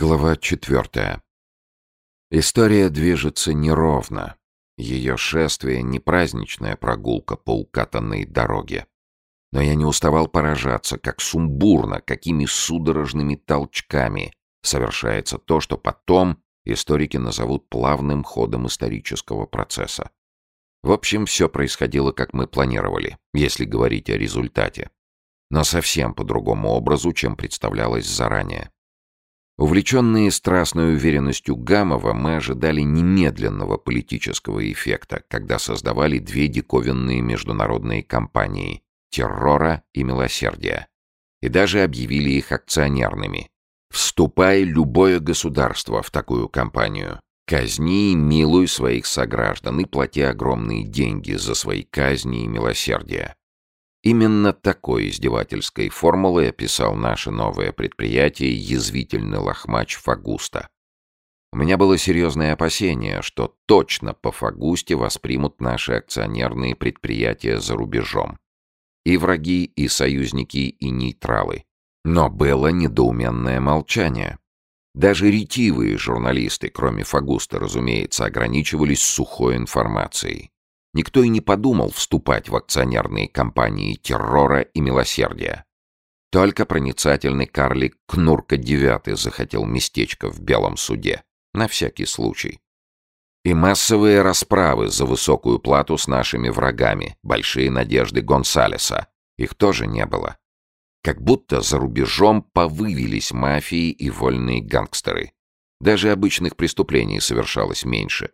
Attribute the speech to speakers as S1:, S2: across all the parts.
S1: Глава четвертая. История движется неровно. Ее шествие — не праздничная прогулка по укатанной дороге. Но я не уставал поражаться, как сумбурно, какими судорожными толчками совершается то, что потом историки назовут плавным ходом исторического процесса. В общем, все происходило, как мы планировали, если говорить о результате. Но совсем по другому образу, чем представлялось заранее. Увлеченные страстной уверенностью Гамова, мы ожидали немедленного политического эффекта, когда создавали две диковинные международные компании «Террора» и «Милосердия», и даже объявили их акционерными. Вступай любое государство в такую компанию. Казни и милуй своих сограждан и плати огромные деньги за свои казни и милосердия. Именно такой издевательской формулой описал наше новое предприятие язвительный лохмач Фагуста. У меня было серьезное опасение, что точно по Фагусте воспримут наши акционерные предприятия за рубежом. И враги, и союзники, и нейтралы. Но было недоуменное молчание. Даже ретивые журналисты, кроме Фагуста, разумеется, ограничивались сухой информацией. Никто и не подумал вступать в акционерные компании террора и милосердия. Только проницательный карлик Кнурка Девятый захотел местечко в Белом суде. На всякий случай. И массовые расправы за высокую плату с нашими врагами, большие надежды Гонсалеса. Их тоже не было. Как будто за рубежом повывелись мафии и вольные гангстеры. Даже обычных преступлений совершалось меньше.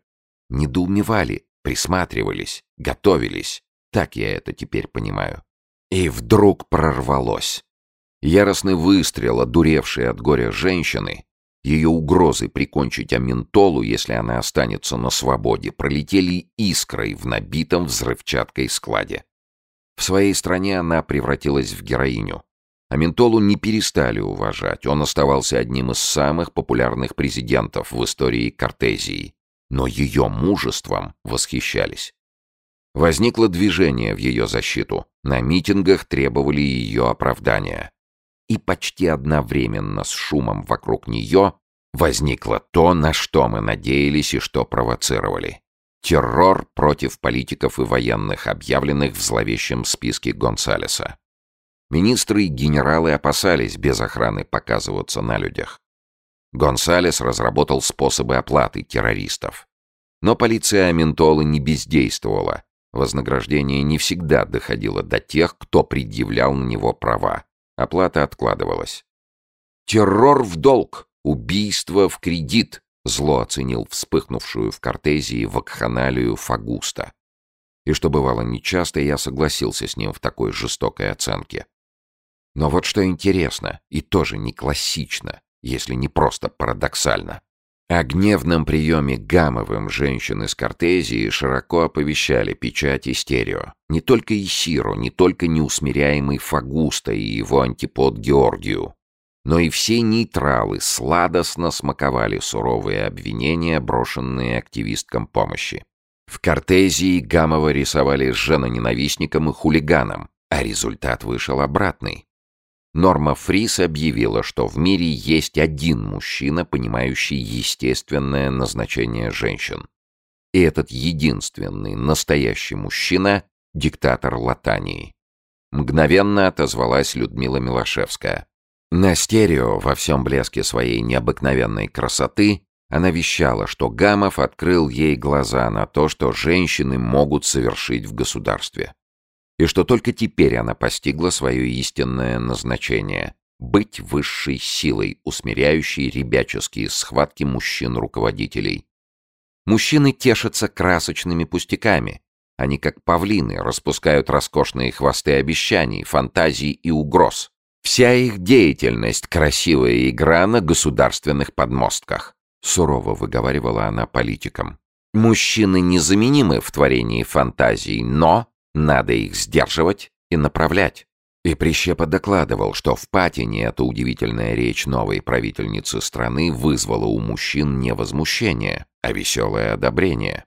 S1: Недоумевали, Присматривались, готовились. Так я это теперь понимаю. И вдруг прорвалось. Яростный выстрел, одуревший от горя женщины, ее угрозы прикончить Аминтолу, если она останется на свободе, пролетели искрой в набитом взрывчаткой складе. В своей стране она превратилась в героиню. Аминтолу не перестали уважать, он оставался одним из самых популярных президентов в истории Кортезии но ее мужеством восхищались. Возникло движение в ее защиту, на митингах требовали ее оправдания. И почти одновременно с шумом вокруг нее возникло то, на что мы надеялись и что провоцировали. Террор против политиков и военных, объявленных в зловещем списке Гонсалеса. Министры и генералы опасались без охраны показываться на людях. Гонсалес разработал способы оплаты террористов. Но полиция Аментолы не бездействовала. Вознаграждение не всегда доходило до тех, кто предъявлял на него права. Оплата откладывалась. «Террор в долг! Убийство в кредит!» Зло оценил вспыхнувшую в Кортезии вакханалию Фагуста. И что бывало нечасто, я согласился с ним в такой жестокой оценке. Но вот что интересно, и тоже не классично если не просто парадоксально. О гневном приеме Гамовым женщин из Кортезии широко оповещали печать и стерео. Не только Исиру, не только неусмиряемый Фагуста и его антипод Георгию, но и все нейтралы сладостно смаковали суровые обвинения, брошенные активисткам помощи. В Кортезии Гамова рисовали женоненавистником и хулиганом, а результат вышел обратный. Норма Фрис объявила, что в мире есть один мужчина, понимающий естественное назначение женщин. И этот единственный настоящий мужчина — диктатор Латании. Мгновенно отозвалась Людмила Милошевская. На стерео во всем блеске своей необыкновенной красоты она вещала, что Гамов открыл ей глаза на то, что женщины могут совершить в государстве и что только теперь она постигла свое истинное назначение — быть высшей силой, усмиряющей ребяческие схватки мужчин-руководителей. Мужчины тешатся красочными пустяками. Они, как павлины, распускают роскошные хвосты обещаний, фантазий и угроз. Вся их деятельность — красивая игра на государственных подмостках. Сурово выговаривала она политикам. Мужчины незаменимы в творении фантазий, но надо их сдерживать и направлять. И Прищепа докладывал, что в Патине эта удивительная речь новой правительницы страны вызвала у мужчин не возмущение, а веселое одобрение.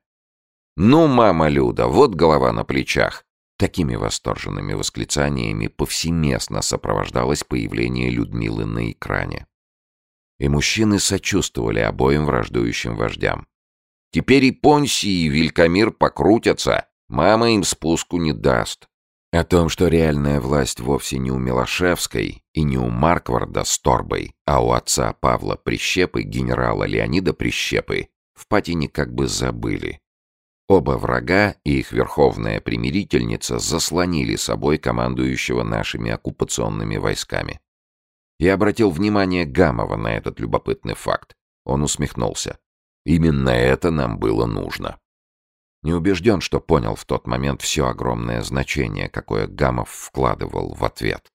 S1: «Ну, мама Люда, вот голова на плечах!» Такими восторженными восклицаниями повсеместно сопровождалось появление Людмилы на экране. И мужчины сочувствовали обоим враждующим вождям. Теперь и Понси, и Вилькамир покрутятся, мама им спуску не даст. О том, что реальная власть вовсе не у Милошевской и не у Маркварда с Торбой, а у отца Павла Прищепы, генерала Леонида Прищепы, в Патине как бы забыли. Оба врага и их верховная примирительница заслонили собой командующего нашими оккупационными войсками. Я обратил внимание Гамова на этот любопытный факт. Он усмехнулся. Именно это нам было нужно. Не убежден, что понял в тот момент все огромное значение, какое Гамов вкладывал в ответ.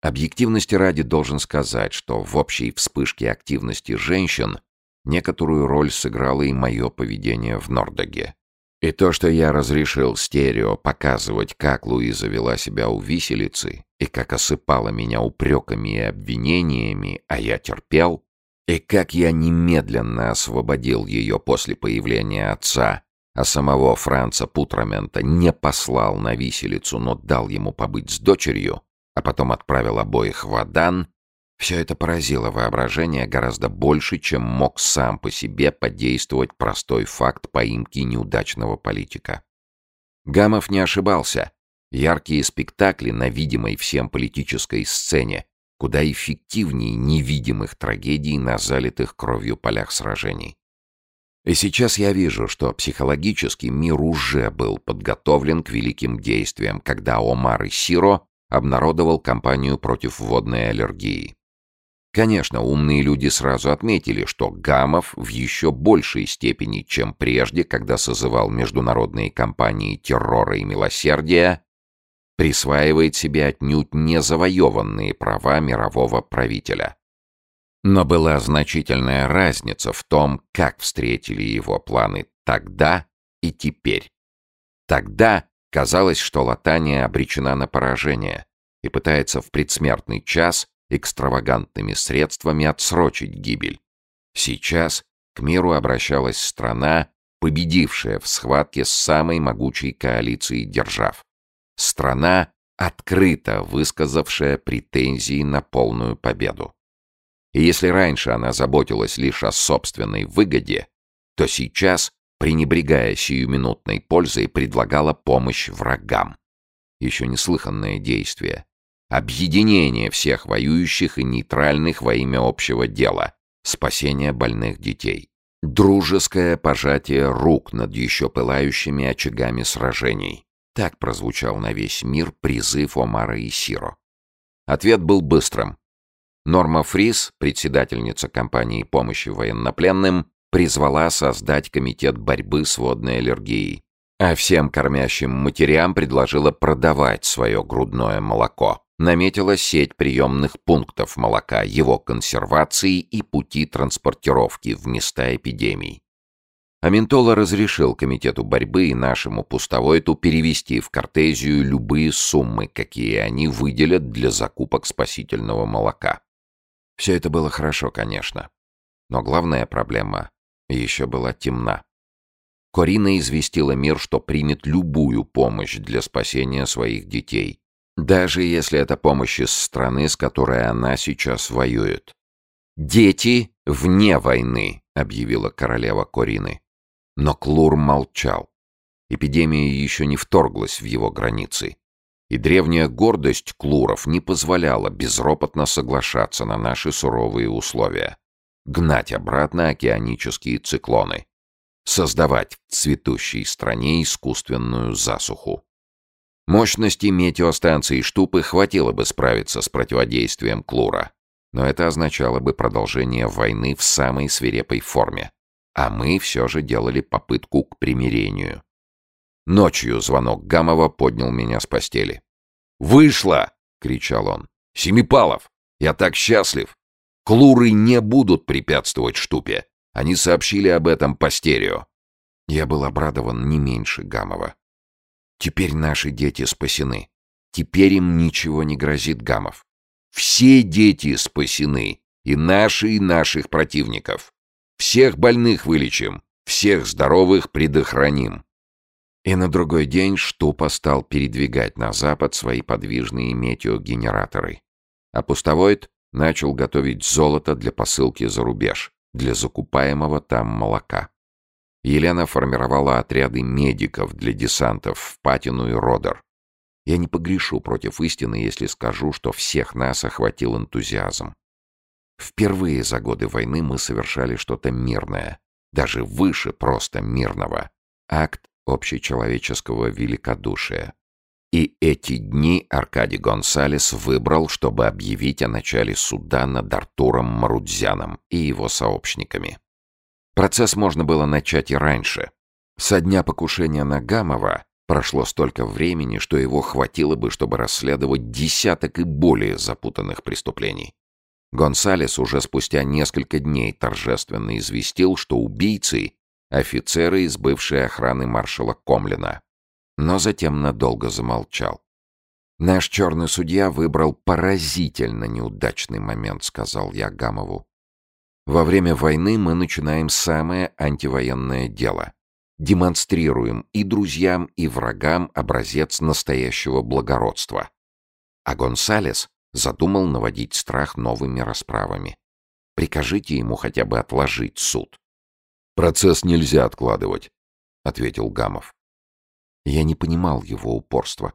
S1: Объективности ради должен сказать, что в общей вспышке активности женщин некоторую роль сыграло и мое поведение в Нордоге. И то, что я разрешил стерео показывать, как Луиза вела себя у виселицы, и как осыпала меня упреками и обвинениями, а я терпел, и как я немедленно освободил ее после появления отца, а самого Франца Путрамента не послал на виселицу, но дал ему побыть с дочерью, а потом отправил обоих в Адан, все это поразило воображение гораздо больше, чем мог сам по себе подействовать простой факт поимки неудачного политика. Гамов не ошибался. Яркие спектакли на видимой всем политической сцене куда эффективнее невидимых трагедий на залитых кровью полях сражений. И сейчас я вижу, что психологически мир уже был подготовлен к великим действиям, когда Омар и Сиро обнародовал кампанию против водной аллергии. Конечно, умные люди сразу отметили, что Гамов в еще большей степени, чем прежде, когда созывал международные кампании террора и милосердия, присваивает себе отнюдь не завоеванные права мирового правителя. Но была значительная разница в том, как встретили его планы тогда и теперь. Тогда казалось, что Латания обречена на поражение и пытается в предсмертный час экстравагантными средствами отсрочить гибель. Сейчас к миру обращалась страна, победившая в схватке с самой могучей коалицией держав. Страна, открыто высказавшая претензии на полную победу. И если раньше она заботилась лишь о собственной выгоде, то сейчас, пренебрегая сиюминутной пользой, предлагала помощь врагам. Еще неслыханное действие. Объединение всех воюющих и нейтральных во имя общего дела. Спасение больных детей. Дружеское пожатие рук над еще пылающими очагами сражений. Так прозвучал на весь мир призыв Омара и Сиро. Ответ был быстрым. Норма Фрис, председательница компании помощи военнопленным, призвала создать комитет борьбы с водной аллергией, а всем кормящим матерям предложила продавать свое грудное молоко. Наметила сеть приемных пунктов молока, его консервации и пути транспортировки в места эпидемий. Аминтола разрешил комитету борьбы и нашему пустовойту перевести в Кортезию любые суммы, какие они выделят для закупок спасительного молока. Все это было хорошо, конечно. Но главная проблема еще была темна. Корина известила мир, что примет любую помощь для спасения своих детей, даже если это помощь из страны, с которой она сейчас воюет. «Дети вне войны», — объявила королева Корины. Но Клур молчал. Эпидемия еще не вторглась в его границы и древняя гордость клуров не позволяла безропотно соглашаться на наши суровые условия. Гнать обратно океанические циклоны. Создавать в цветущей стране искусственную засуху. Мощности метеостанции Штупы хватило бы справиться с противодействием Клура, но это означало бы продолжение войны в самой свирепой форме, а мы все же делали попытку к примирению. Ночью звонок Гамова поднял меня с постели. «Вышло!» — кричал он. «Семипалов! Я так счастлив! Клуры не будут препятствовать штупе. Они сообщили об этом по стерео». Я был обрадован не меньше Гамова. «Теперь наши дети спасены. Теперь им ничего не грозит, Гамов. Все дети спасены, и наши, и наших противников. Всех больных вылечим, всех здоровых предохраним. И на другой день Штупа стал передвигать на запад свои подвижные метеогенераторы. А пустовойт начал готовить золото для посылки за рубеж, для закупаемого там молока. Елена формировала отряды медиков для десантов в Патину и Родер. Я не погрешу против истины, если скажу, что всех нас охватил энтузиазм. Впервые за годы войны мы совершали что-то мирное, даже выше просто мирного. Акт общечеловеческого великодушия. И эти дни Аркадий Гонсалес выбрал, чтобы объявить о начале суда над Артуром Марудзяном и его сообщниками. Процесс можно было начать и раньше. Со дня покушения на Гамова прошло столько времени, что его хватило бы, чтобы расследовать десяток и более запутанных преступлений. Гонсалес уже спустя несколько дней торжественно известил, что убийцы — офицеры из бывшей охраны маршала Комлина. Но затем надолго замолчал. «Наш черный судья выбрал поразительно неудачный момент», — сказал я Гамову. Во время войны мы начинаем самое антивоенное дело. Демонстрируем и друзьям, и врагам образец настоящего благородства. А Гонсалес задумал наводить страх новыми расправами. Прикажите ему хотя бы отложить суд. «Процесс нельзя откладывать», — ответил Гамов. Я не понимал его упорства.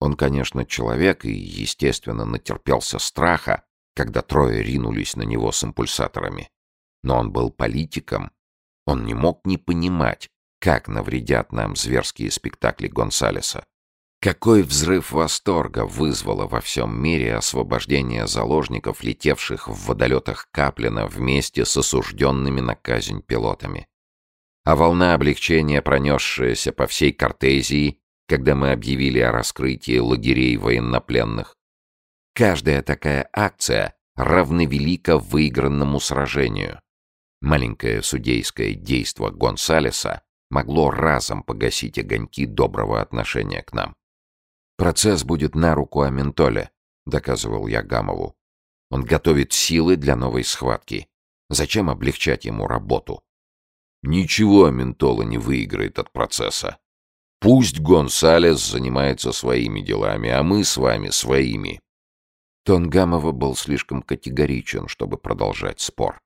S1: Он, конечно, человек и, естественно, натерпелся страха, когда трое ринулись на него с импульсаторами. Но он был политиком. Он не мог не понимать, как навредят нам зверские спектакли Гонсалеса. Какой взрыв восторга вызвало во всем мире освобождение заложников, летевших в водолетах Каплина вместе с осужденными на казнь пилотами. А волна облегчения, пронесшаяся по всей Кортезии, когда мы объявили о раскрытии лагерей военнопленных, Каждая такая акция равновелика выигранному сражению. Маленькое судейское действо Гонсалеса могло разом погасить огоньки доброго отношения к нам. «Процесс будет на руку Аментоле», — доказывал я Гамову. «Он готовит силы для новой схватки. Зачем облегчать ему работу?» «Ничего Аментола не выиграет от процесса. Пусть Гонсалес занимается своими делами, а мы с вами своими. Тон Гамова был слишком категоричен, чтобы продолжать спор.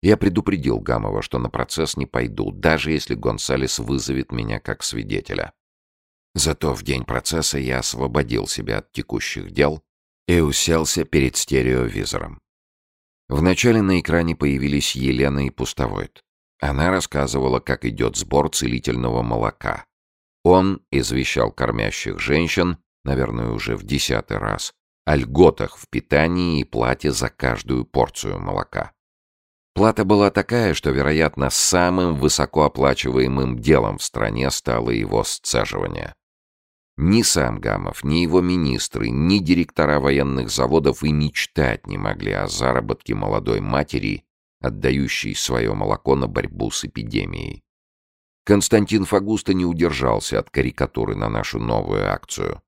S1: Я предупредил Гамова, что на процесс не пойду, даже если Гонсалес вызовет меня как свидетеля. Зато в день процесса я освободил себя от текущих дел и уселся перед стереовизором. Вначале на экране появились Елена и Пустовойт. Она рассказывала, как идет сбор целительного молока. Он извещал кормящих женщин, наверное, уже в десятый раз, о льготах в питании и плате за каждую порцию молока. Плата была такая, что, вероятно, самым высокооплачиваемым делом в стране стало его сцеживание. Ни сам Гамов, ни его министры, ни директора военных заводов и мечтать не могли о заработке молодой матери, отдающей свое молоко на борьбу с эпидемией. Константин Фагуста не удержался от карикатуры на нашу новую акцию.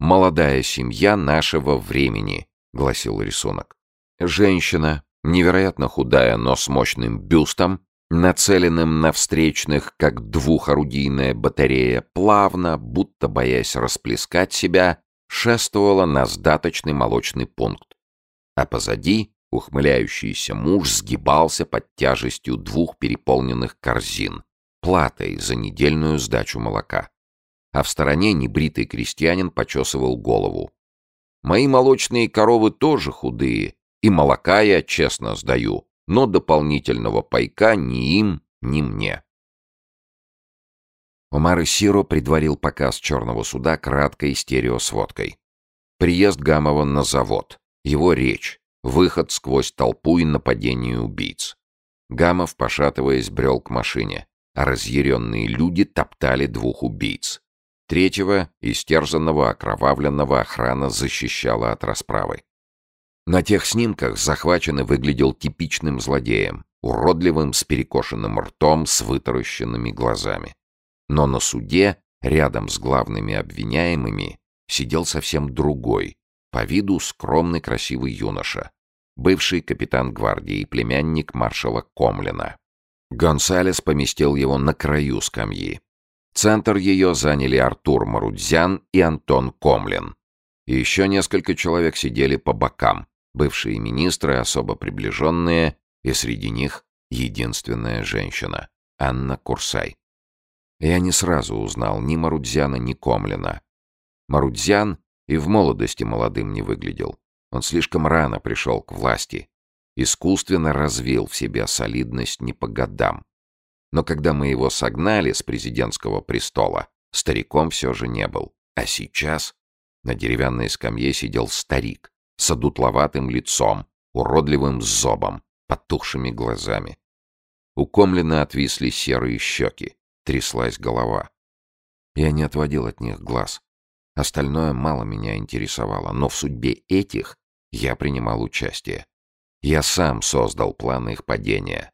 S1: «Молодая семья нашего времени», — гласил рисунок. Женщина, невероятно худая, но с мощным бюстом, нацеленным на встречных, как двухорудийная батарея, плавно, будто боясь расплескать себя, шествовала на сдаточный молочный пункт. А позади ухмыляющийся муж сгибался под тяжестью двух переполненных корзин, платой за недельную сдачу молока а в стороне небритый крестьянин почесывал голову. «Мои молочные коровы тоже худые, и молока я честно сдаю, но дополнительного пайка ни им, ни мне». Омар Сиро предварил показ черного суда краткой стереосводкой. Приезд Гамова на завод, его речь, выход сквозь толпу и нападение убийц. Гамов, пошатываясь, брел к машине, а разъяренные люди топтали двух убийц. Третьего, истерзанного, окровавленного, охрана защищала от расправы. На тех снимках захваченный выглядел типичным злодеем, уродливым, с перекошенным ртом, с вытаращенными глазами. Но на суде, рядом с главными обвиняемыми, сидел совсем другой, по виду скромный красивый юноша, бывший капитан гвардии племянник маршала Комлина. Гонсалес поместил его на краю скамьи, Центр ее заняли Артур Марудзян и Антон Комлин. Еще несколько человек сидели по бокам, бывшие министры, особо приближенные, и среди них единственная женщина — Анна Курсай. Я не сразу узнал ни Марудзяна, ни Комлина. Марудзян и в молодости молодым не выглядел. Он слишком рано пришел к власти, искусственно развил в себе солидность не по годам. Но когда мы его согнали с президентского престола, стариком все же не был. А сейчас на деревянной скамье сидел старик с одутловатым лицом, уродливым зобом, потухшими глазами. У Комлина отвисли серые щеки, тряслась голова. Я не отводил от них глаз. Остальное мало меня интересовало, но в судьбе этих я принимал участие. Я сам создал план их падения.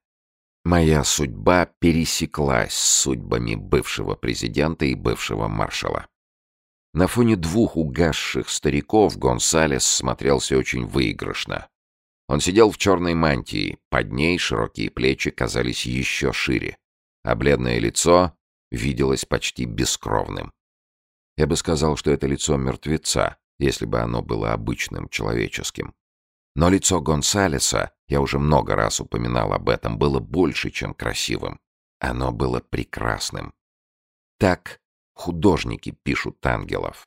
S1: Моя судьба пересеклась с судьбами бывшего президента и бывшего маршала. На фоне двух угасших стариков Гонсалес смотрелся очень выигрышно. Он сидел в черной мантии, под ней широкие плечи казались еще шире, а бледное лицо виделось почти бескровным. Я бы сказал, что это лицо мертвеца, если бы оно было обычным человеческим. Но лицо Гонсалеса, я уже много раз упоминал об этом, было больше, чем красивым. Оно было прекрасным. Так художники пишут ангелов.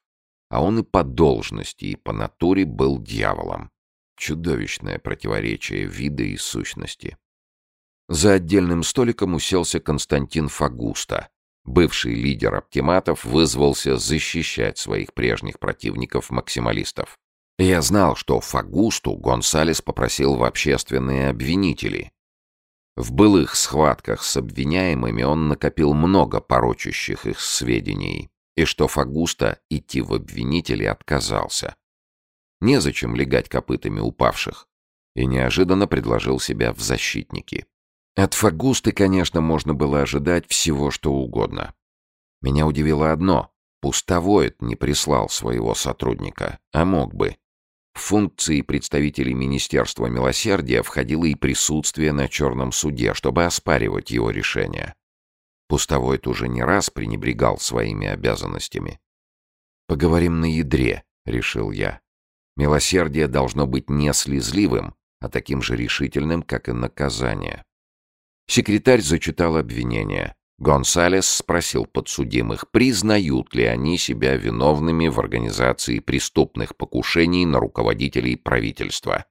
S1: А он и по должности, и по натуре был дьяволом. Чудовищное противоречие вида и сущности. За отдельным столиком уселся Константин Фагуста. Бывший лидер оптиматов вызвался защищать своих прежних противников-максималистов. Я знал, что Фагусту Гонсалес попросил в общественные обвинители. В былых схватках с обвиняемыми он накопил много порочащих их сведений, и что Фагуста идти в обвинители отказался. Незачем легать копытами упавших, и неожиданно предложил себя в защитники. От Фагусты, конечно, можно было ожидать всего, что угодно. Меня удивило одно — Пустовоид не прислал своего сотрудника, а мог бы. В функции представителей Министерства милосердия входило и присутствие на черном суде, чтобы оспаривать его решение. Пустовой уже не раз пренебрегал своими обязанностями. «Поговорим на ядре», — решил я. «Милосердие должно быть не слезливым, а таким же решительным, как и наказание». Секретарь зачитал обвинение. Гонсалес спросил подсудимых, признают ли они себя виновными в организации преступных покушений на руководителей правительства.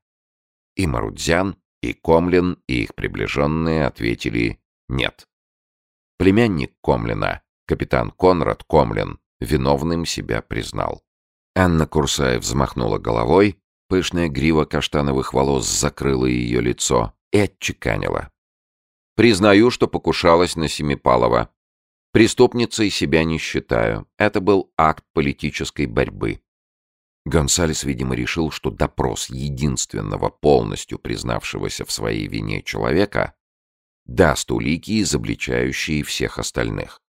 S1: И Марудзян, и Комлин, и их приближенные ответили «нет». Племянник Комлина, капитан Конрад Комлин, виновным себя признал. Анна Курсаев взмахнула головой, пышная грива каштановых волос закрыла ее лицо и отчеканила. Признаю, что покушалась на Семипалова. Преступницей себя не считаю. Это был акт политической борьбы. Гонсалес, видимо, решил, что допрос единственного полностью признавшегося в своей вине человека даст улики, изобличающие всех остальных.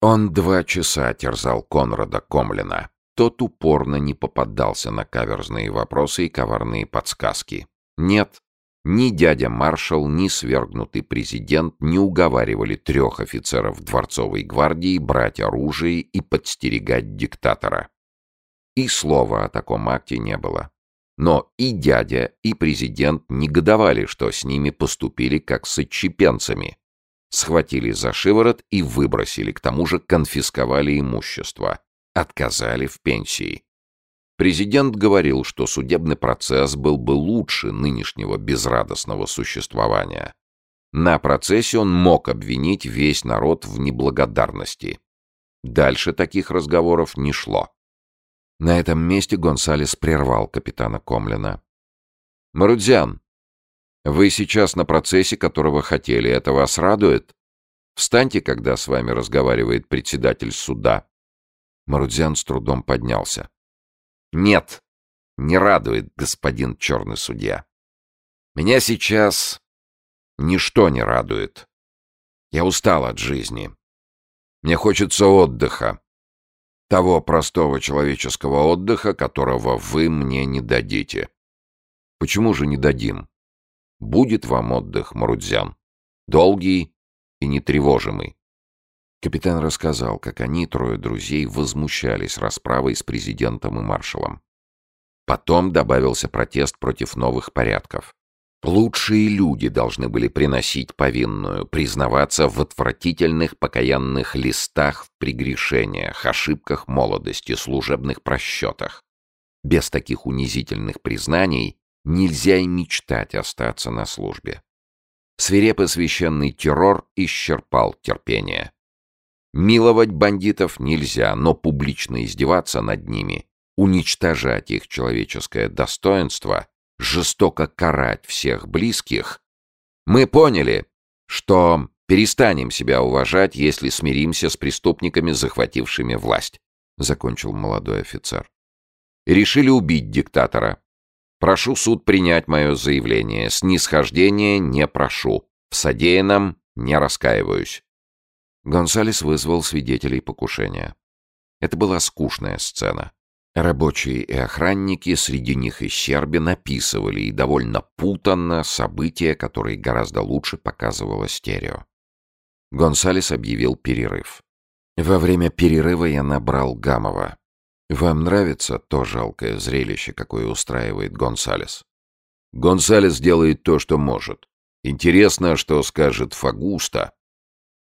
S1: Он два часа терзал Конрада Комлина. Тот упорно не попадался на каверзные вопросы и коварные подсказки. Нет, ни дядя маршал, ни свергнутый президент не уговаривали трех офицеров дворцовой гвардии брать оружие и подстерегать диктатора. И слова о таком акте не было. Но и дядя, и президент негодовали, что с ними поступили как с отчепенцами. Схватили за шиворот и выбросили, к тому же конфисковали имущество. Отказали в пенсии. Президент говорил, что судебный процесс был бы лучше нынешнего безрадостного существования. На процессе он мог обвинить весь народ в неблагодарности. Дальше таких разговоров не шло. На этом месте Гонсалес прервал капитана Комлина. «Марудзян, вы сейчас на процессе, которого хотели. Это вас радует? Встаньте, когда с вами разговаривает председатель суда». Марудзян с трудом поднялся. Нет, не радует господин черный судья. Меня сейчас ничто не радует. Я устал от жизни. Мне хочется отдыха. Того простого человеческого отдыха, которого вы мне не дадите. Почему же не дадим? Будет вам отдых, Марудзян. Долгий и нетревожимый. Капитан рассказал, как они, трое друзей, возмущались расправой с президентом и маршалом. Потом добавился протест против новых порядков. Лучшие люди должны были приносить повинную, признаваться в отвратительных покаянных листах в прегрешениях, ошибках молодости, служебных просчетах. Без таких унизительных признаний нельзя и мечтать остаться на службе. Свирепый священный террор исчерпал терпение. Миловать бандитов нельзя, но публично издеваться над ними, уничтожать их человеческое достоинство жестоко карать всех близких, мы поняли, что перестанем себя уважать, если смиримся с преступниками, захватившими власть, закончил молодой офицер. Решили убить диктатора. Прошу суд принять мое заявление. Снисхождения не прошу. В содеянном не раскаиваюсь. Гонсалес вызвал свидетелей покушения. Это была скучная сцена. Рабочие и охранники, среди них и Щербин, написывали и довольно путанно события, которые гораздо лучше показывало стерео. Гонсалес объявил перерыв. Во время перерыва я набрал Гамова. «Вам нравится то жалкое зрелище, какое устраивает Гонсалес?» «Гонсалес делает то, что может. Интересно, что скажет Фагуста».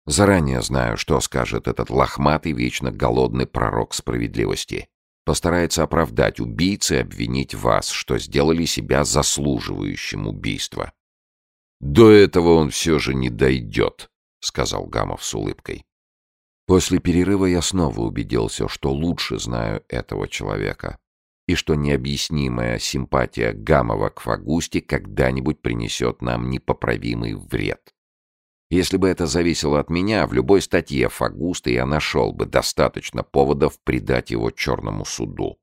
S1: «Заранее знаю, что скажет этот лохматый, вечно голодный пророк справедливости» постарается оправдать убийцы и обвинить вас, что сделали себя заслуживающим убийства. «До этого он все же не дойдет», — сказал Гамов с улыбкой. После перерыва я снова убедился, что лучше знаю этого человека, и что необъяснимая симпатия Гамова к Фагусте когда-нибудь принесет нам непоправимый вред. Если бы это зависело от меня, в любой статье Фагуста я нашел бы достаточно поводов предать его черному суду.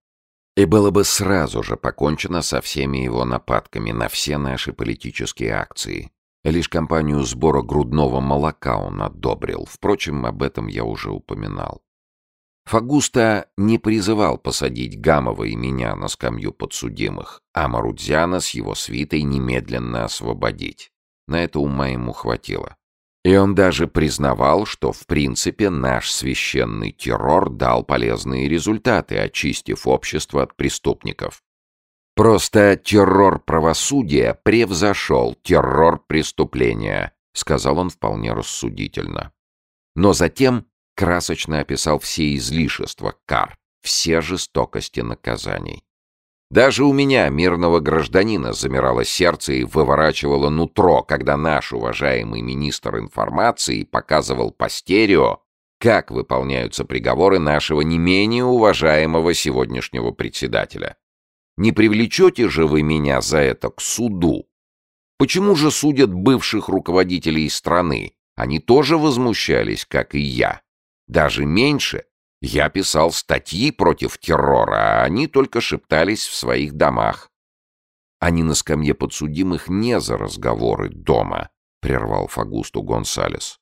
S1: И было бы сразу же покончено со всеми его нападками на все наши политические акции. Лишь кампанию сбора грудного молока он одобрил. Впрочем, об этом я уже упоминал. Фагуста не призывал посадить Гамова и меня на скамью подсудимых, а Марудзяна с его свитой немедленно освободить. На это ума ему хватило. И он даже признавал, что в принципе наш священный террор дал полезные результаты, очистив общество от преступников. «Просто террор правосудия превзошел террор преступления», сказал он вполне рассудительно. Но затем красочно описал все излишества кар, все жестокости наказаний. Даже у меня, мирного гражданина, замирало сердце и выворачивало нутро, когда наш уважаемый министр информации показывал по стерео, как выполняются приговоры нашего не менее уважаемого сегодняшнего председателя. Не привлечете же вы меня за это к суду? Почему же судят бывших руководителей страны? Они тоже возмущались, как и я. Даже меньше, я писал статьи против террора, а они только шептались в своих домах. Они на скамье подсудимых не за разговоры дома, прервал Фагусту Гонсалес.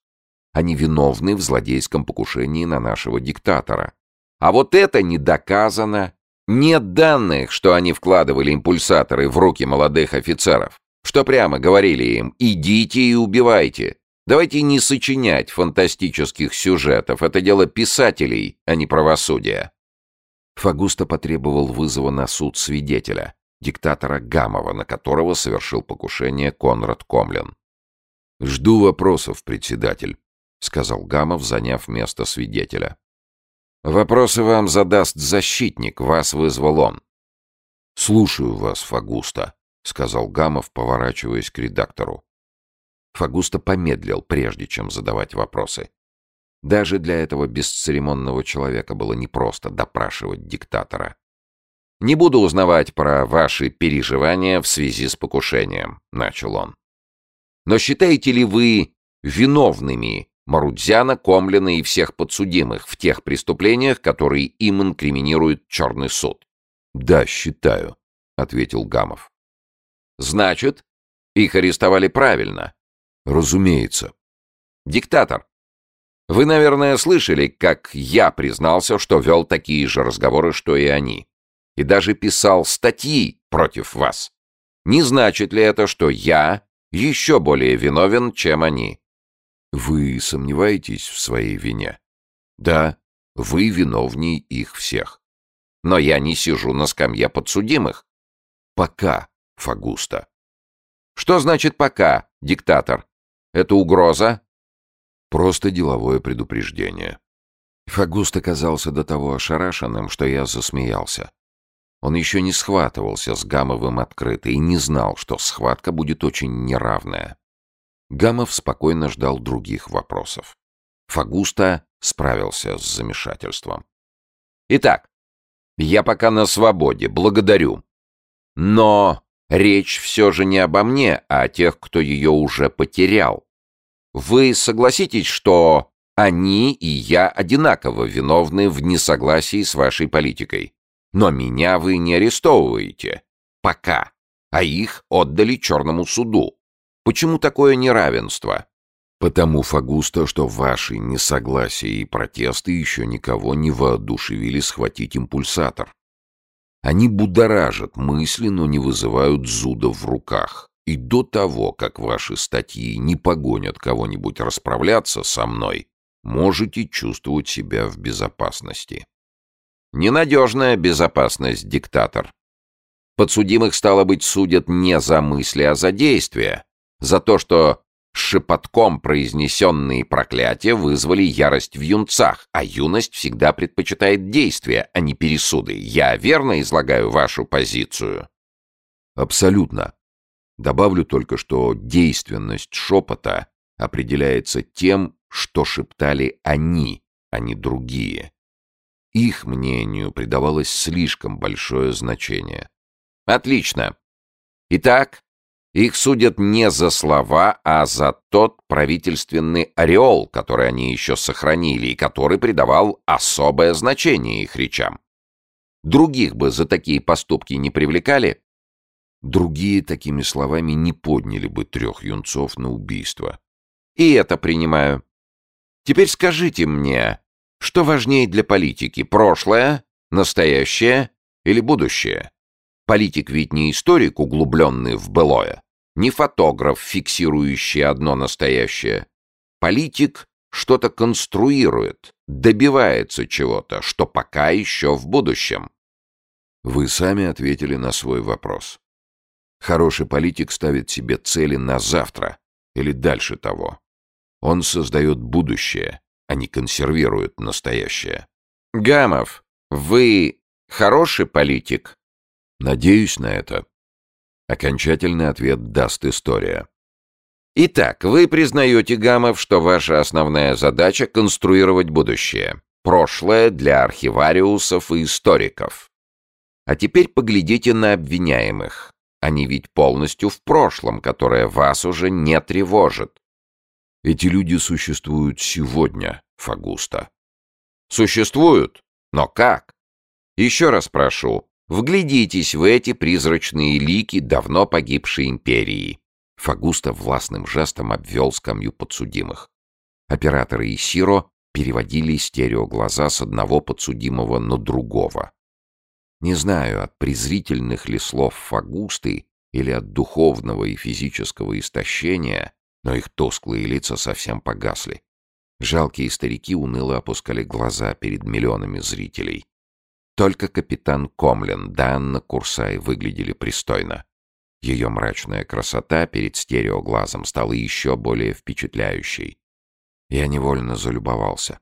S1: Они виновны в злодейском покушении на нашего диктатора. А вот это не доказано. Нет данных, что они вкладывали импульсаторы в руки молодых офицеров, что прямо говорили им «идите и убивайте». Давайте не сочинять фантастических сюжетов. Это дело писателей, а не правосудия. Фагуста потребовал вызова на суд свидетеля, диктатора Гамова, на которого совершил покушение Конрад Комлин. «Жду вопросов, председатель», — сказал Гамов, заняв место свидетеля. «Вопросы вам задаст защитник, вас вызвал он». «Слушаю вас, Фагуста», — сказал Гамов, поворачиваясь к редактору. Фагуста помедлил, прежде чем задавать вопросы. Даже для этого бесцеремонного человека было непросто допрашивать диктатора. «Не буду узнавать про ваши переживания в связи с покушением», — начал он. «Но считаете ли вы виновными Марудзяна, Комлина и всех подсудимых в тех преступлениях, которые им инкриминирует Черный суд?» «Да, считаю», — ответил Гамов. «Значит, их арестовали правильно», Разумеется. Диктатор. Вы, наверное, слышали, как я признался, что вел такие же разговоры, что и они. И даже писал статьи против вас. Не значит ли это, что я еще более виновен, чем они? Вы сомневаетесь в своей вине? Да, вы виновней их всех. Но я не сижу на скамье подсудимых. пока, Фагуста.
S2: Что значит «пока», диктатор? Это угроза?
S1: Просто деловое предупреждение. Фагуст оказался до того ошарашенным, что я засмеялся. Он еще не схватывался с Гамовым открыто и не знал, что схватка будет очень неравная. Гамов спокойно ждал других вопросов. Фагуста справился с замешательством.
S2: «Итак, я пока на свободе, благодарю. Но речь все же не обо мне, а о тех, кто ее уже потерял. Вы согласитесь, что они и я одинаково виновны в несогласии с вашей политикой?» Но меня вы не арестовываете. Пока. А их отдали черному суду. Почему такое неравенство?
S1: Потому, Фагуста, что ваши несогласия и протесты еще никого не воодушевили схватить импульсатор. Они будоражат мысли, но не вызывают зуда в руках. И до того, как ваши статьи не погонят кого-нибудь расправляться со мной, можете чувствовать себя в безопасности.
S2: Ненадежная безопасность, диктатор. Подсудимых, стало быть, судят не за мысли, а за действия. За то, что шепотком произнесенные проклятия вызвали ярость в юнцах, а юность всегда предпочитает действия, а не пересуды. Я верно излагаю вашу позицию?
S1: Абсолютно. Добавлю только, что действенность шепота определяется тем, что шептали они, а не другие. Их мнению придавалось слишком большое значение.
S2: Отлично. Итак, их судят не за слова, а за тот правительственный ореол, который они еще сохранили и который придавал особое значение их речам. Других бы за такие поступки не привлекали?
S1: Другие такими словами не подняли бы трех юнцов на убийство.
S2: И это принимаю. Теперь скажите мне, что важнее для политики, прошлое, настоящее или будущее? Политик ведь не историк, углубленный в былое, не фотограф, фиксирующий одно настоящее. Политик что-то конструирует, добивается чего-то, что пока еще в будущем.
S1: Вы сами ответили на свой вопрос. Хороший политик ставит себе цели на завтра или дальше того. Он создает будущее, они консервируют настоящее.
S2: Гамов, вы хороший политик?
S1: Надеюсь на это. Окончательный ответ даст история.
S2: Итак, вы признаете, Гамов, что ваша основная задача — конструировать будущее. Прошлое для архивариусов и историков. А теперь поглядите на обвиняемых. Они ведь полностью в прошлом, которое вас уже не тревожит.
S1: Эти люди существуют сегодня, Фагуста.
S2: Существуют? Но как? Еще раз прошу, вглядитесь в эти призрачные лики давно погибшей империи.
S1: Фагуста властным жестом обвел скамью подсудимых. Операторы Сиро переводили стереоглаза с одного подсудимого на другого. Не знаю, от презрительных ли слов Фагусты или от духовного и физического истощения, но их тусклые лица совсем погасли. Жалкие старики уныло опускали глаза перед миллионами зрителей. Только капитан Комлин да Курсай выглядели пристойно. Ее мрачная красота перед стереоглазом стала еще более впечатляющей. Я невольно залюбовался.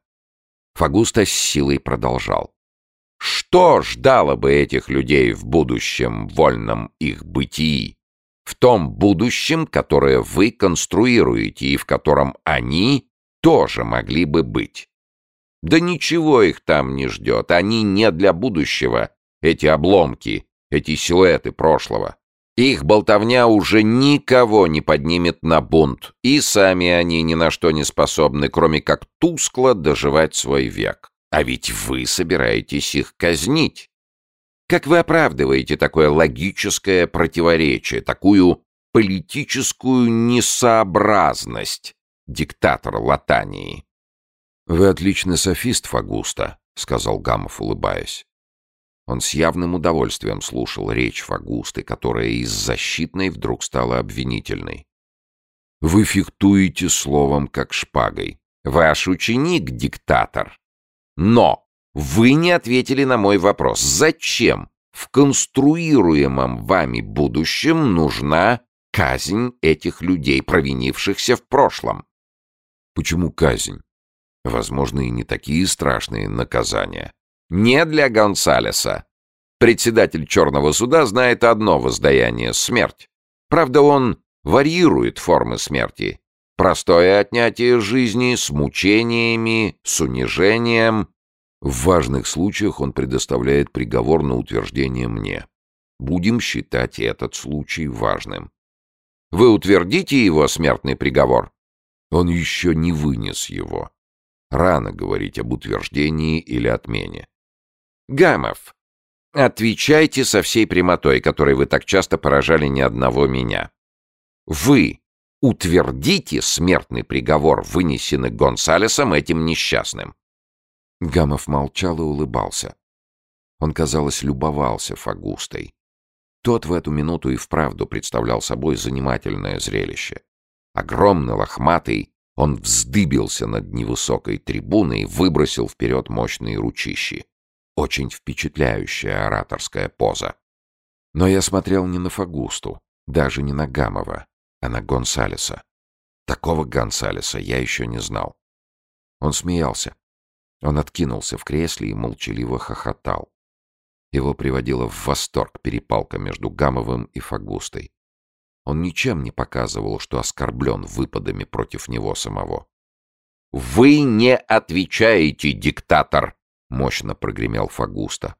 S1: Фагуста с силой продолжал.
S2: Что ждало бы этих людей в будущем вольном их бытии? в том будущем, которое вы конструируете и в котором они тоже могли бы быть. Да ничего их там не ждет, они не для будущего, эти обломки, эти силуэты прошлого. Их болтовня уже никого не поднимет на бунт, и сами они ни на что не способны, кроме как тускло доживать свой век. А ведь вы собираетесь их казнить. Как вы оправдываете такое логическое противоречие, такую политическую несообразность, диктатор Латании?
S1: «Вы отличный софист, Фагуста», — сказал Гамов, улыбаясь. Он с явным удовольствием слушал речь Фагусты, которая из защитной вдруг стала обвинительной. «Вы фехтуете словом, как шпагой.
S2: Ваш ученик — диктатор. Но вы не ответили на мой вопрос. Зачем в конструируемом вами будущем нужна казнь этих людей, провинившихся в прошлом.
S1: Почему казнь? Возможно, и не такие страшные наказания.
S2: Не для Гонсалеса. Председатель Черного суда знает одно воздаяние — смерть. Правда, он варьирует формы смерти. Простое отнятие жизни с мучениями, с унижением.
S1: В важных случаях он предоставляет приговор на утверждение мне. Будем считать этот случай важным.
S2: Вы утвердите его смертный приговор?
S1: Он еще не вынес его. Рано говорить об утверждении или отмене.
S2: Гамов, отвечайте со всей прямотой, которой вы так часто поражали ни одного меня. Вы утвердите смертный приговор, вынесенный Гонсалесом этим несчастным.
S1: Гамов молчал и улыбался. Он, казалось, любовался Фагустой. Тот в эту минуту и вправду представлял собой занимательное зрелище. Огромный, лохматый, он вздыбился над невысокой трибуной и выбросил вперед мощные ручищи. Очень впечатляющая ораторская поза. Но я смотрел не на Фагусту, даже не на Гамова а на Гонсалеса. Такого Гонсалеса я еще не знал. Он смеялся. Он откинулся в кресле и молчаливо хохотал. Его приводила в восторг перепалка между Гамовым и Фагустой. Он ничем не показывал, что оскорблен выпадами против него самого.
S2: «Вы не отвечаете, диктатор!» — мощно прогремел Фагуста.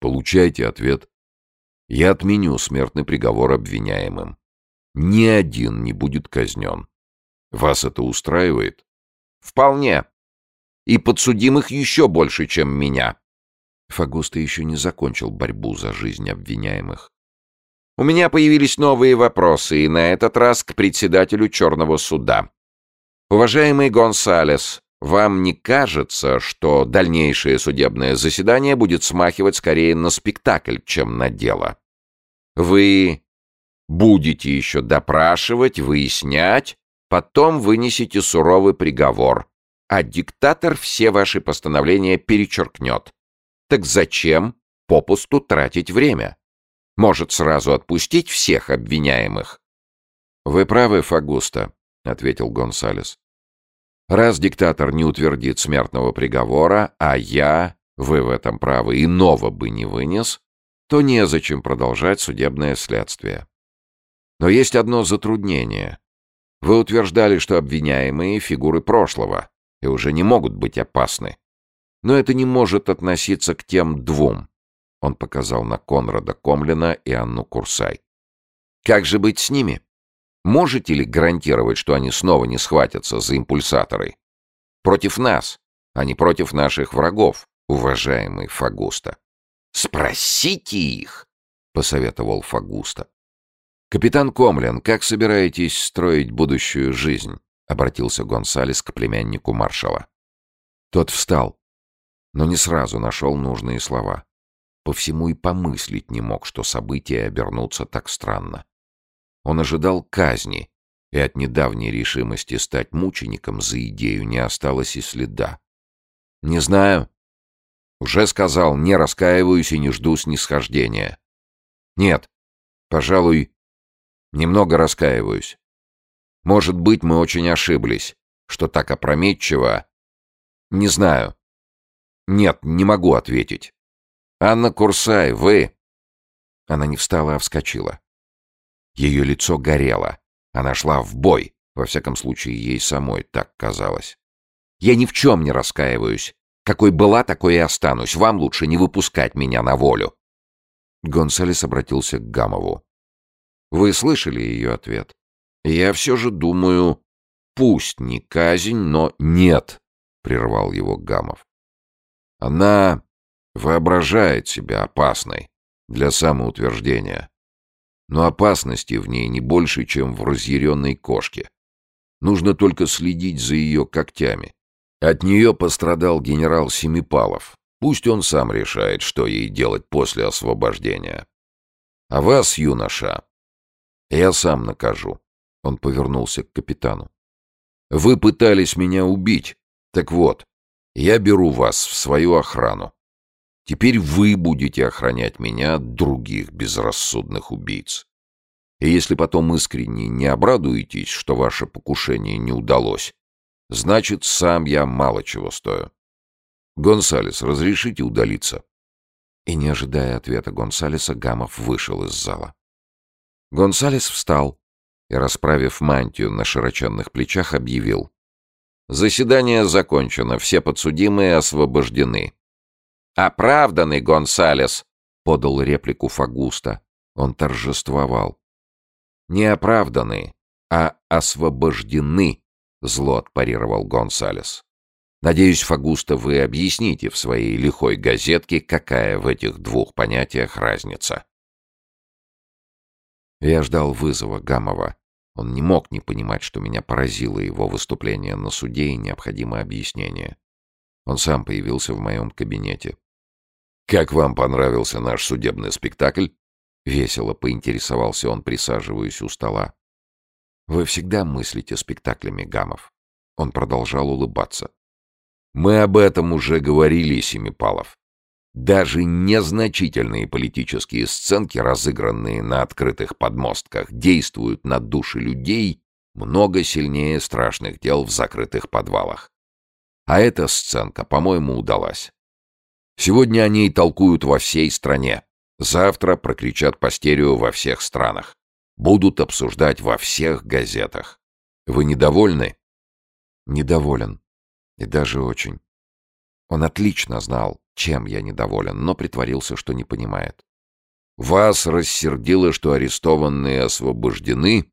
S1: «Получайте ответ. Я отменю смертный приговор обвиняемым ни один не будет казнен. Вас это устраивает?
S2: Вполне. И подсудимых еще больше, чем меня.
S1: Фагуста еще не закончил борьбу за жизнь обвиняемых.
S2: У меня появились новые вопросы, и на этот раз к председателю Черного суда. Уважаемый Гонсалес, вам не кажется, что дальнейшее судебное заседание будет смахивать скорее на спектакль, чем на дело? Вы Будете еще допрашивать, выяснять, потом вынесете суровый приговор, а диктатор все ваши постановления перечеркнет. Так зачем попусту тратить время? Может, сразу отпустить всех обвиняемых?
S1: «Вы правы, Фагуста», — ответил Гонсалес. «Раз диктатор не утвердит смертного приговора, а я, вы в этом правы, иного бы не вынес, то незачем продолжать судебное следствие. Но есть одно затруднение. Вы утверждали, что обвиняемые — фигуры прошлого и уже не могут быть опасны. Но это не может относиться к тем двум. Он показал на Конрада Комлина и Анну Курсай. Как же быть с ними? Можете ли гарантировать, что они снова не схватятся за импульсаторы? Против нас, а не против наших врагов, уважаемый Фагуста.
S2: «Спросите их», — посоветовал Фагуста.
S1: «Капитан Комлин, как собираетесь строить будущую жизнь?» — обратился Гонсалес к племяннику маршала. Тот встал, но не сразу нашел нужные слова. По всему и помыслить не мог, что события обернутся так странно. Он ожидал казни, и от недавней решимости стать мучеником за идею не осталось и следа. «Не знаю. Уже сказал, не раскаиваюсь и не жду снисхождения. Нет, пожалуй, Немного раскаиваюсь. Может быть, мы очень ошиблись, что так опрометчиво... Не знаю. Нет, не могу ответить. Анна Курсай, вы... Она не встала, а вскочила. Ее лицо горело. Она шла в бой. Во всяком случае, ей самой так казалось. Я ни в чем не раскаиваюсь. Какой была, такой и останусь. Вам лучше не выпускать меня на волю. Гонсалес обратился к Гамову. Вы слышали ее ответ? Я все же думаю, пусть не казнь, но нет, прервал его Гамов. Она воображает себя опасной для самоутверждения. Но опасности в ней не больше, чем в разъяренной кошке. Нужно только следить за ее когтями. От нее пострадал генерал Семипалов. Пусть он сам решает, что ей делать после освобождения. А вас, юноша, «Я сам накажу». Он повернулся к капитану. «Вы пытались меня убить. Так вот, я беру вас в свою охрану.
S2: Теперь вы будете охранять меня от других безрассудных убийц. И если потом искренне не обрадуетесь, что ваше покушение не удалось, значит, сам я мало чего стою. Гонсалес, разрешите удалиться?»
S1: И, не ожидая ответа Гонсалеса, Гамов вышел из зала. Гонсалес встал и, расправив мантию на широченных плечах, объявил. «Заседание закончено, все подсудимые освобождены». «Оправданный, Гонсалес!» — подал реплику Фагуста. Он торжествовал. «Не оправданы, а освобождены», — зло отпарировал Гонсалес. «Надеюсь, Фагуста, вы объясните в своей лихой газетке, какая в этих двух понятиях разница». Я ждал вызова Гамова. Он не мог не понимать, что меня поразило его выступление на суде и необходимое объяснение. Он сам появился в моем кабинете.
S2: «Как вам понравился наш судебный спектакль?»
S1: Весело поинтересовался он, присаживаясь у стола. «Вы всегда мыслите спектаклями, Гамов». Он продолжал улыбаться.
S2: «Мы об этом уже говорили, Семипалов. Даже незначительные политические сценки, разыгранные на открытых подмостках, действуют на души людей много сильнее страшных дел в закрытых подвалах. А эта сценка, по-моему, удалась. Сегодня о ней толкуют во всей стране. Завтра прокричат по стерео во всех странах. Будут обсуждать во всех газетах. Вы недовольны?
S1: Недоволен. И даже очень. Он отлично знал, чем я недоволен, но притворился, что не понимает.
S2: «Вас рассердило, что арестованные освобождены?»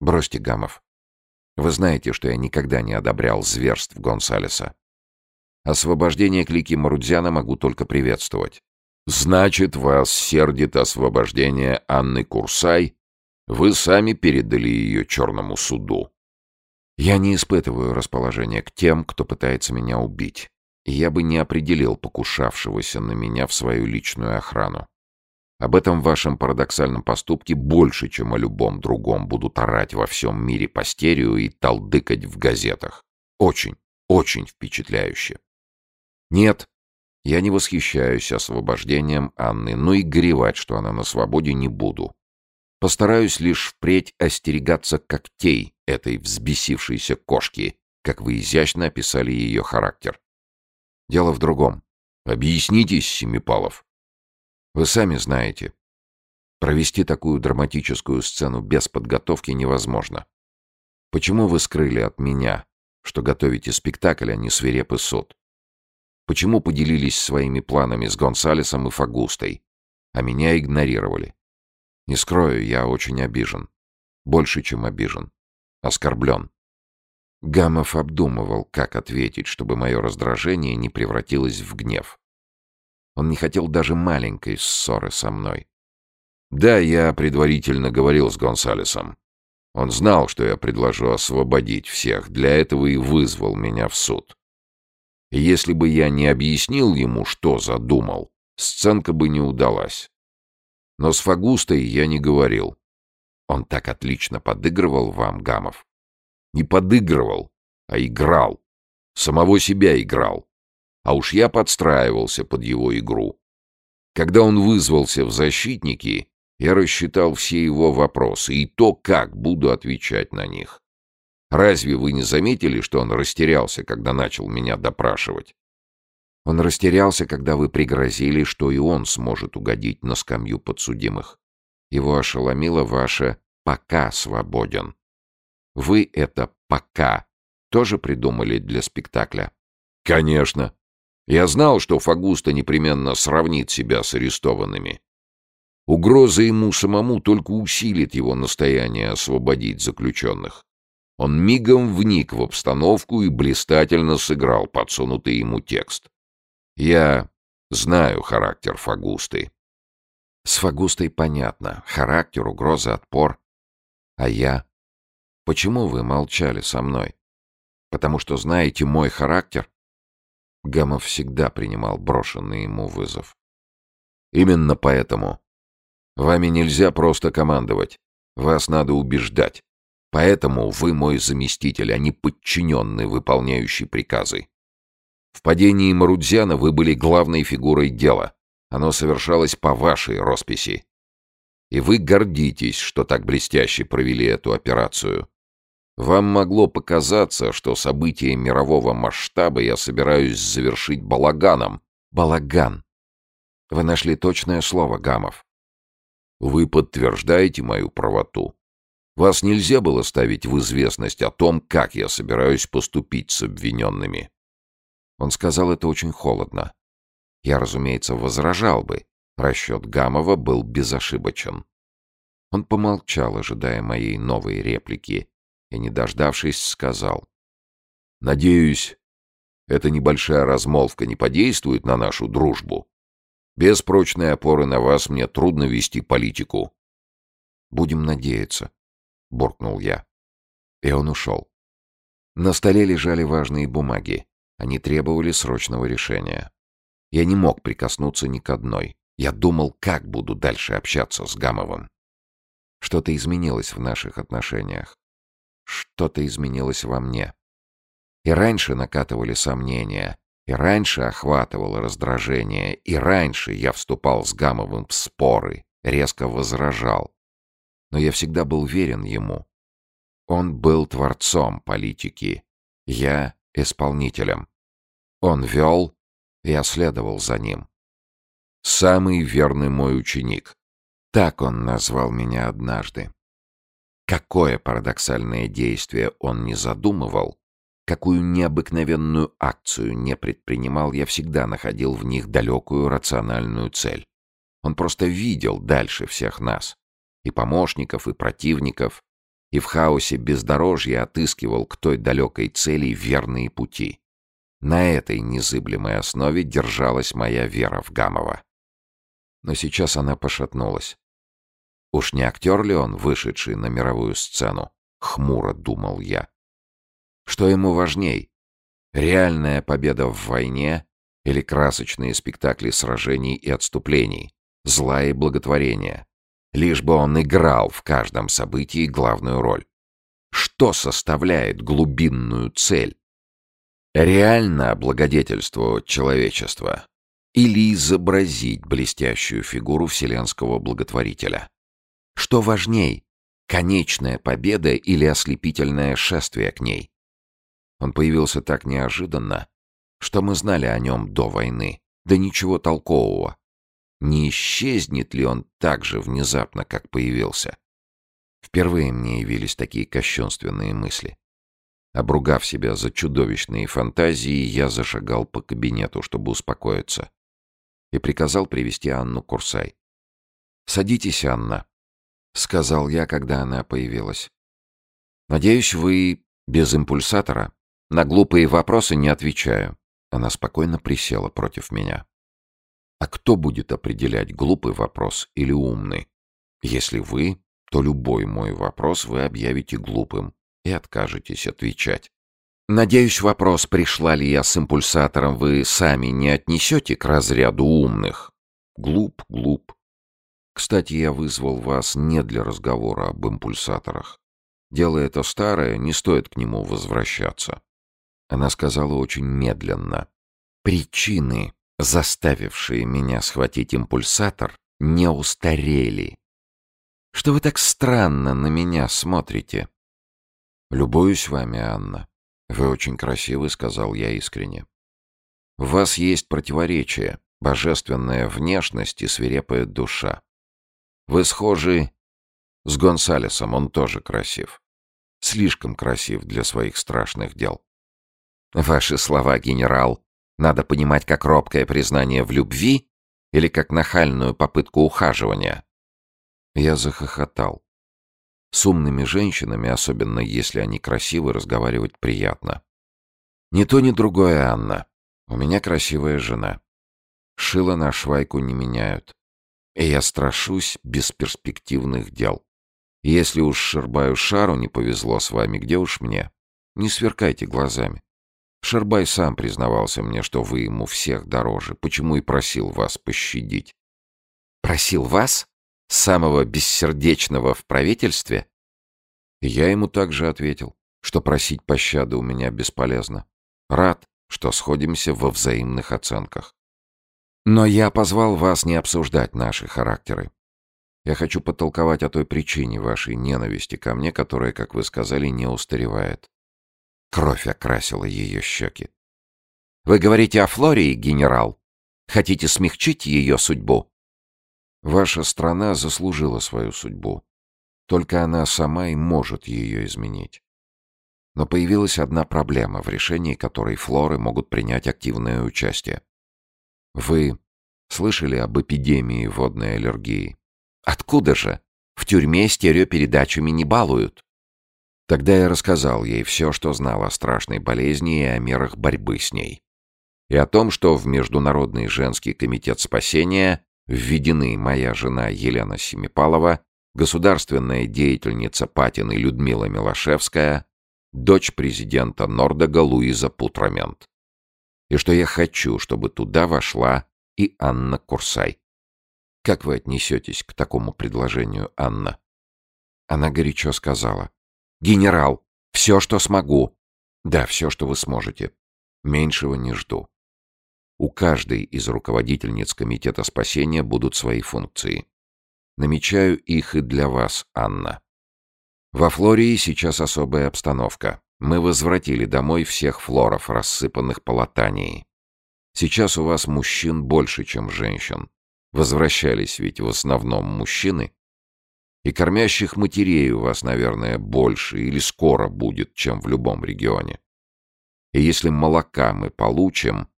S1: «Бросьте, Гамов. Вы знаете, что я никогда не одобрял зверств Гонсалеса. Освобождение клики Марудзяна могу только приветствовать».
S2: «Значит, вас сердит освобождение Анны Курсай? Вы сами передали ее черному суду».
S1: «Я не испытываю расположения к тем, кто пытается меня убить я бы не определил покушавшегося на меня в свою личную охрану. Об этом вашем парадоксальном поступке больше, чем о любом другом, будут орать во всем мире по стерео и талдыкать в газетах. Очень, очень впечатляюще. Нет, я не восхищаюсь освобождением Анны, но и горевать, что она на свободе, не буду. Постараюсь лишь впредь остерегаться когтей этой взбесившейся кошки, как вы изящно описали ее характер. Дело в другом.
S2: Объяснитесь, Семипалов.
S1: Вы сами знаете. Провести такую драматическую сцену без подготовки невозможно. Почему вы скрыли от меня, что готовите спектакль, а не свирепый суд? Почему поделились своими планами с Гонсалесом и Фагустой, а меня игнорировали? Не скрою, я очень обижен. Больше, чем обижен. Оскорблен. Гамов обдумывал, как ответить, чтобы мое раздражение не превратилось в гнев. Он не хотел даже маленькой ссоры со мной.
S2: «Да, я предварительно говорил с Гонсалесом. Он знал, что я предложу освободить всех, для этого и вызвал меня в суд. Если бы я не объяснил ему, что задумал, сценка бы не удалась. Но с Фагустой я не говорил.
S1: Он так отлично подыгрывал вам, Гамов.
S2: Не подыгрывал, а играл. Самого себя играл. А уж я подстраивался под его игру. Когда он вызвался в защитники, я рассчитал все его вопросы и то, как буду отвечать на них. Разве вы не заметили, что он растерялся, когда начал меня допрашивать?
S1: Он растерялся, когда вы пригрозили, что и он сможет угодить на скамью подсудимых. Его ошеломило ваше «пока свободен». Вы это «пока» тоже придумали для спектакля?
S2: Конечно. Я знал, что Фагуста непременно сравнит себя с арестованными. Угроза ему самому только усилит его настояние освободить заключенных. Он мигом вник в обстановку и блистательно сыграл подсунутый ему текст. Я знаю характер Фагусты.
S1: С Фагустой понятно. Характер, угроза, отпор. А я? Почему вы молчали со мной? Потому что знаете мой характер? Гамов всегда принимал брошенный ему вызов.
S2: Именно поэтому. Вами нельзя просто командовать. Вас надо убеждать. Поэтому вы мой заместитель, а не подчиненный, выполняющий приказы. В падении Марудзяна вы были главной фигурой дела. Оно совершалось по вашей росписи. И вы гордитесь, что так блестяще провели эту операцию. Вам могло показаться, что события мирового масштаба я собираюсь завершить балаганом.
S1: Балаган. Вы нашли точное слово, Гамов.
S2: Вы подтверждаете мою правоту. Вас нельзя было ставить в известность о том, как я собираюсь поступить с обвиненными.
S1: Он сказал это очень холодно. Я, разумеется, возражал бы. Расчет Гамова был безошибочен. Он помолчал, ожидая моей новой реплики, и, не дождавшись, сказал.
S2: «Надеюсь, эта небольшая размолвка не подействует на нашу дружбу. Без прочной опоры на вас мне трудно вести политику».
S1: «Будем надеяться», — буркнул я. И он ушел. На столе лежали важные бумаги. Они требовали срочного решения. Я не мог прикоснуться ни к одной. Я думал, как буду дальше общаться с Гамовым. Что-то изменилось в наших отношениях. Что-то изменилось во мне. И раньше накатывали сомнения, и раньше охватывало раздражение, и раньше я вступал с Гамовым в споры, резко возражал. Но я всегда был верен ему. Он был творцом политики, я — исполнителем. Он вел, я следовал за ним.
S2: «Самый верный мой ученик», —
S1: так он назвал меня однажды. Какое парадоксальное действие он не задумывал, какую необыкновенную акцию не предпринимал, я всегда находил в них далекую рациональную цель. Он просто видел дальше всех нас, и помощников, и противников, и в хаосе бездорожья отыскивал к той далекой цели верные пути. На этой незыблемой основе держалась моя вера в Гамова. Но сейчас она пошатнулась. Уж не актер ли он, вышедший на мировую сцену? Хмуро думал я. Что ему важней? Реальная победа в войне или красочные спектакли сражений и отступлений, зла и благотворения? Лишь бы он играл в каждом событии главную роль. Что составляет глубинную цель? Реально облагодетельствовать человечество или изобразить блестящую фигуру вселенского благотворителя? Что важней, конечная победа или ослепительное шествие к ней? Он появился так неожиданно, что мы знали о нем до войны, да ничего толкового. Не исчезнет ли он так же внезапно, как появился? Впервые мне явились такие кощунственные мысли. Обругав себя за чудовищные фантазии, я зашагал по кабинету, чтобы успокоиться. И приказал привести Анну Курсай. «Садитесь, Анна», — сказал я, когда она появилась. «Надеюсь, вы без импульсатора? На глупые вопросы не отвечаю». Она спокойно присела против меня. «А кто будет определять, глупый вопрос или умный? Если вы, то любой мой вопрос вы объявите глупым, и откажетесь отвечать. Надеюсь, вопрос, пришла ли я с импульсатором, вы сами не отнесете к разряду умных. Глуп, глуп. Кстати, я вызвал вас не для разговора об импульсаторах. Дело это старое, не стоит к нему возвращаться. Она сказала очень медленно. Причины, заставившие меня схватить импульсатор, не устарели. Что вы так странно на меня смотрите? «Любуюсь вами, Анна. Вы очень красивы», — сказал я искренне. «В вас есть противоречие, божественная внешность и свирепая душа. Вы схожи с Гонсалесом, он тоже красив. Слишком красив для своих страшных дел». «Ваши слова, генерал, надо понимать как робкое признание в любви или как нахальную попытку ухаживания?» Я захохотал. С умными женщинами, особенно если они красивы, разговаривать приятно. Ни то, ни другое, Анна. У меня красивая жена. Шило на швайку не меняют. И я страшусь бесперспективных дел. Если уж Шербаю Шару не повезло с вами, где уж мне? Не сверкайте глазами. Шербай сам признавался мне, что вы ему всех дороже, почему и просил вас пощадить. Просил вас? самого бессердечного в правительстве? я ему также ответил, что просить пощады у меня бесполезно. Рад, что сходимся во взаимных оценках. Но я позвал вас не обсуждать наши характеры. Я хочу потолковать о той причине вашей ненависти ко мне, которая, как вы сказали, не устаревает. Кровь окрасила ее щеки. Вы говорите о Флории, генерал? Хотите смягчить ее судьбу? Ваша страна заслужила свою судьбу. Только она сама и может ее изменить. Но появилась одна проблема, в решении которой флоры могут принять активное участие. Вы слышали об эпидемии водной аллергии? Откуда же? В тюрьме стереопередачами не балуют. Тогда я рассказал ей все, что знал о страшной болезни и о мерах борьбы с ней. И о том, что в Международный женский комитет спасения введены моя жена Елена Семипалова, государственная деятельница Патины Людмила Милошевская, дочь президента Нордега Луиза Путрамент. И что я хочу, чтобы туда вошла и Анна Курсай. Как вы отнесетесь к такому предложению, Анна? Она горячо сказала. Генерал, все, что смогу. Да, все, что вы сможете. Меньшего не жду. У каждой из руководительниц Комитета спасения будут свои функции. Намечаю их и для вас, Анна. Во Флории сейчас особая обстановка. Мы возвратили домой всех флоров, рассыпанных по Латании. Сейчас у вас мужчин больше, чем женщин. Возвращались ведь в основном мужчины. И кормящих матерей у вас, наверное, больше или скоро будет, чем в любом регионе. И если молока мы получим...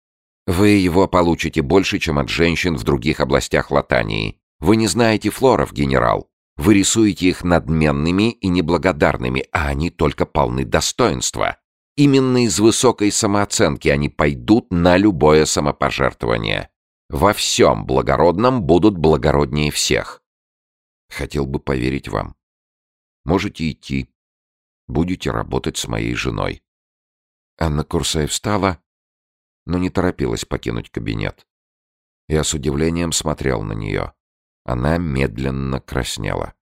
S1: Вы его получите больше, чем от женщин в других областях Латании. Вы не знаете флоров, генерал. Вы рисуете их надменными и неблагодарными, а они только полны достоинства. Именно из высокой самооценки они пойдут на любое самопожертвование. Во всем благородном будут благороднее всех. Хотел бы поверить вам. Можете идти. Будете работать с моей женой. Анна Курсай встала, но не торопилась покинуть кабинет. Я с удивлением смотрел на нее. Она медленно краснела.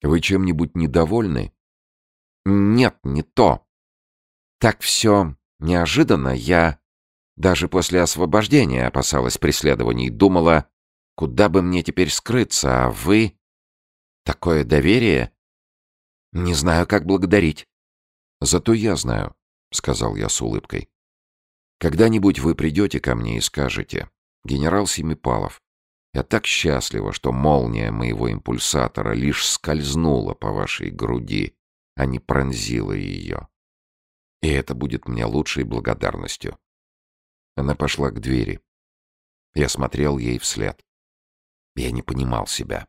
S1: «Вы чем-нибудь недовольны?» «Нет, не то. Так все неожиданно. Я даже после освобождения опасалась преследований, думала, куда бы мне теперь скрыться, а вы... Такое доверие? Не знаю, как благодарить. Зато я знаю, — сказал я с улыбкой. Когда-нибудь вы придете ко мне и скажете, генерал Семипалов, я так счастлива, что молния моего импульсатора лишь скользнула по вашей груди, а не пронзила ее. И это будет мне лучшей благодарностью. Она пошла к двери. Я смотрел ей вслед. Я не понимал себя.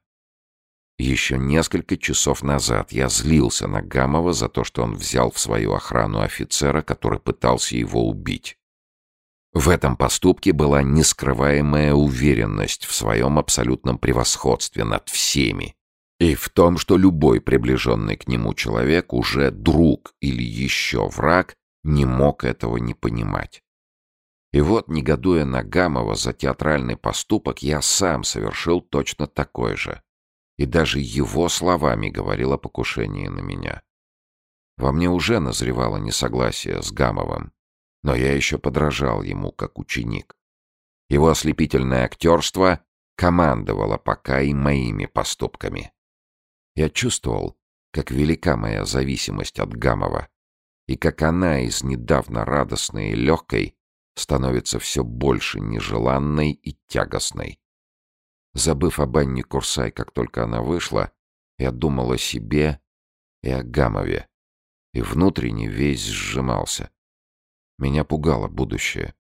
S1: Еще несколько часов назад я злился на Гамова за то, что он взял в свою охрану офицера, который пытался его убить. В этом поступке была нескрываемая уверенность в своем абсолютном превосходстве над всеми и в том, что любой приближенный к нему человек, уже друг или еще враг, не мог этого не понимать. И вот, негодуя на Гамова за театральный поступок, я сам совершил точно такой же. И даже его словами говорил о покушении на меня. Во мне уже назревало несогласие с Гамовым, но я еще подражал ему как ученик. Его ослепительное актерство командовало пока и моими поступками. Я чувствовал, как велика моя зависимость от Гамова, и как она из недавно радостной и легкой становится все больше нежеланной и тягостной. Забыв об Анне Курсай, как только она вышла, я думал о себе и о Гамове, и внутренне весь сжимался. Меня пугало будущее.